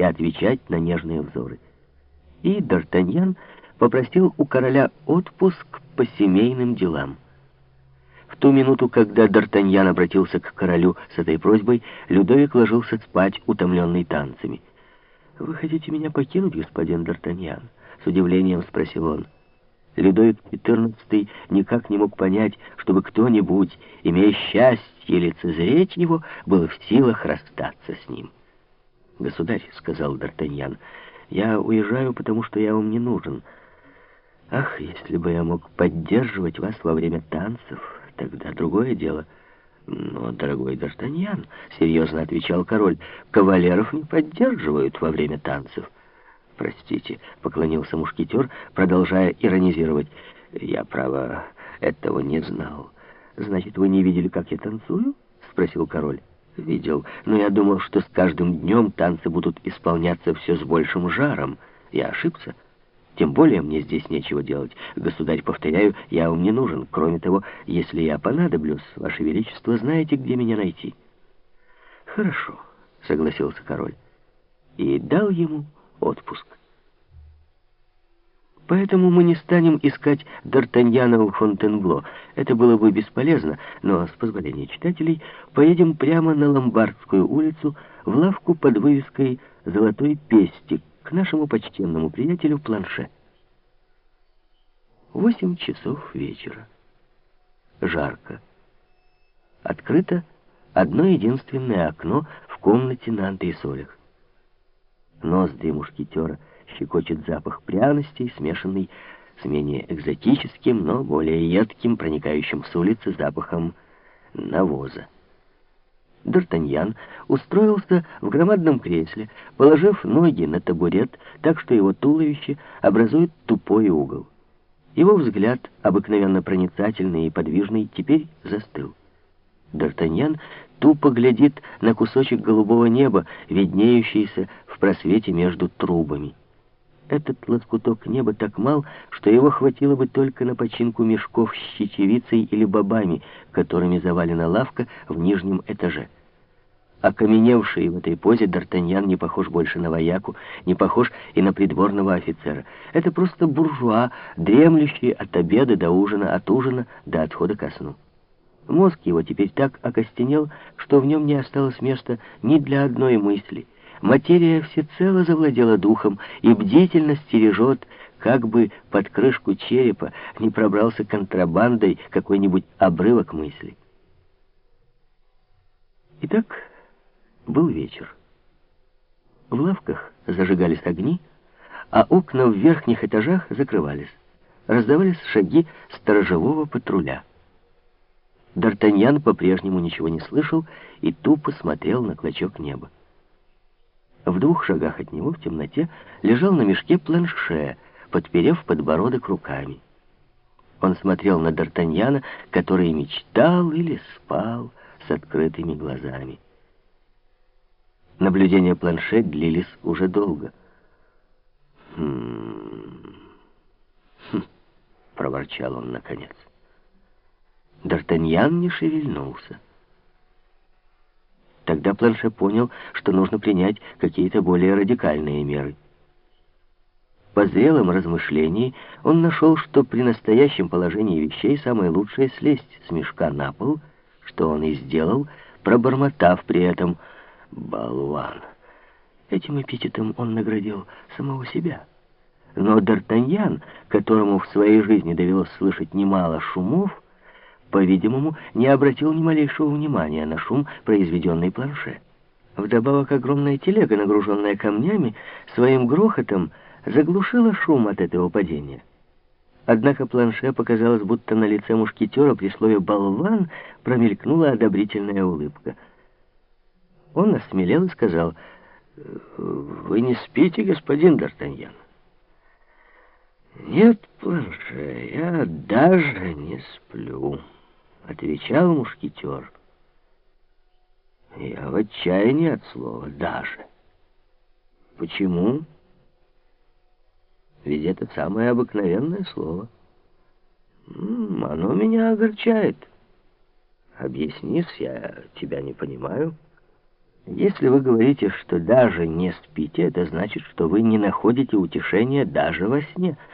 и отвечать на нежные взоры. И Д'Артаньян попросил у короля отпуск по семейным делам. В ту минуту, когда Д'Артаньян обратился к королю с этой просьбой, Людовик ложился спать, утомленный танцами. «Вы хотите меня покинуть, господин Д'Артаньян?» — с удивлением спросил он. Людовик XIV никак не мог понять, чтобы кто-нибудь, имея счастье лицезреть его, был в силах расстаться с ним. «Государь», — сказал Д'Артаньян, — «я уезжаю, потому что я вам не нужен. Ах, если бы я мог поддерживать вас во время танцев, тогда другое дело». «Но, дорогой Д'Артаньян», — серьезно отвечал король, — «кавалеров не поддерживают во время танцев». «Простите», — поклонился мушкетер, продолжая иронизировать. «Я, право, этого не знал. Значит, вы не видели, как я танцую?» — спросил король. «Видел, но я думал, что с каждым днем танцы будут исполняться все с большим жаром. Я ошибся. Тем более мне здесь нечего делать. Государь, повторяю, я вам не нужен. Кроме того, если я понадоблюсь, Ваше Величество, знаете, где меня найти». «Хорошо», — согласился король. И дал ему отпуск. Поэтому мы не станем искать Д'Артаньяна у Фонтенбло. Это было бы бесполезно, но, с позволения читателей, поедем прямо на Ломбардскую улицу в лавку под вывеской «Золотой пестик» к нашему почтенному приятелю Планше. Восемь часов вечера. Жарко. Открыто одно единственное окно в комнате на антресолях. Ноздри мушкетера щекочет запах пряностей, смешанный с менее экзотическим, но более едким, проникающим с улицы запахом навоза. Д'Артаньян устроился в громадном кресле, положив ноги на табурет, так что его туловище образует тупой угол. Его взгляд, обыкновенно проницательный и подвижный, теперь застыл. Д'Артаньян тупо глядит на кусочек голубого неба, виднеющийся просвете между трубами. Этот лоскуток неба так мал, что его хватило бы только на починку мешков с чечевицей или бобами, которыми завалена лавка в нижнем этаже. Окаменевший в этой позе Д'Артаньян не похож больше на вояку, не похож и на придворного офицера. Это просто буржуа, дремлющий от обеда до ужина, от ужина до отхода ко сну. Мозг его теперь так окостенел, что в нем не осталось места ни для одной мысли. Материя всецело завладела духом и бдительно стережет, как бы под крышку черепа не пробрался контрабандой какой-нибудь обрывок мысли. Итак, был вечер. В лавках зажигались огни, а окна в верхних этажах закрывались. Раздавались шаги сторожевого патруля. Д'Артаньян по-прежнему ничего не слышал и тупо смотрел на клочок неба. В двух шагах от него в темноте лежал на мешке планше, подперев подбородок руками. Он смотрел на Д'Артаньяна, который мечтал или спал с открытыми глазами. Наблюдения планше длились уже долго. «Хм... хм...» — проворчал он наконец. Д'Артаньян не шевельнулся. Тогда Планше понял, что нужно принять какие-то более радикальные меры. По зрелым размышлениям он нашел, что при настоящем положении вещей самое лучшее слезть с мешка на пол, что он и сделал, пробормотав при этом «болван». Этим эпитетом он наградил самого себя. Но Д'Артаньян, которому в своей жизни довелось слышать немало шумов, по-видимому, не обратил ни малейшего внимания на шум, произведенный планше. Вдобавок огромная телега, нагруженная камнями, своим грохотом заглушила шум от этого падения. Однако планше показалось, будто на лице мушкетера при слове «болван» промелькнула одобрительная улыбка. Он осмелел и сказал, «Вы не спите, господин Д'Артаньян?» «Нет, планше, я даже не сплю». — отвечал мушкетер. Я в отчаянии от слова «даже». Почему? Ведь это самое обыкновенное слово. Оно меня огорчает. Объяснись, я тебя не понимаю. Если вы говорите, что даже не спите, это значит, что вы не находите утешения даже во сне.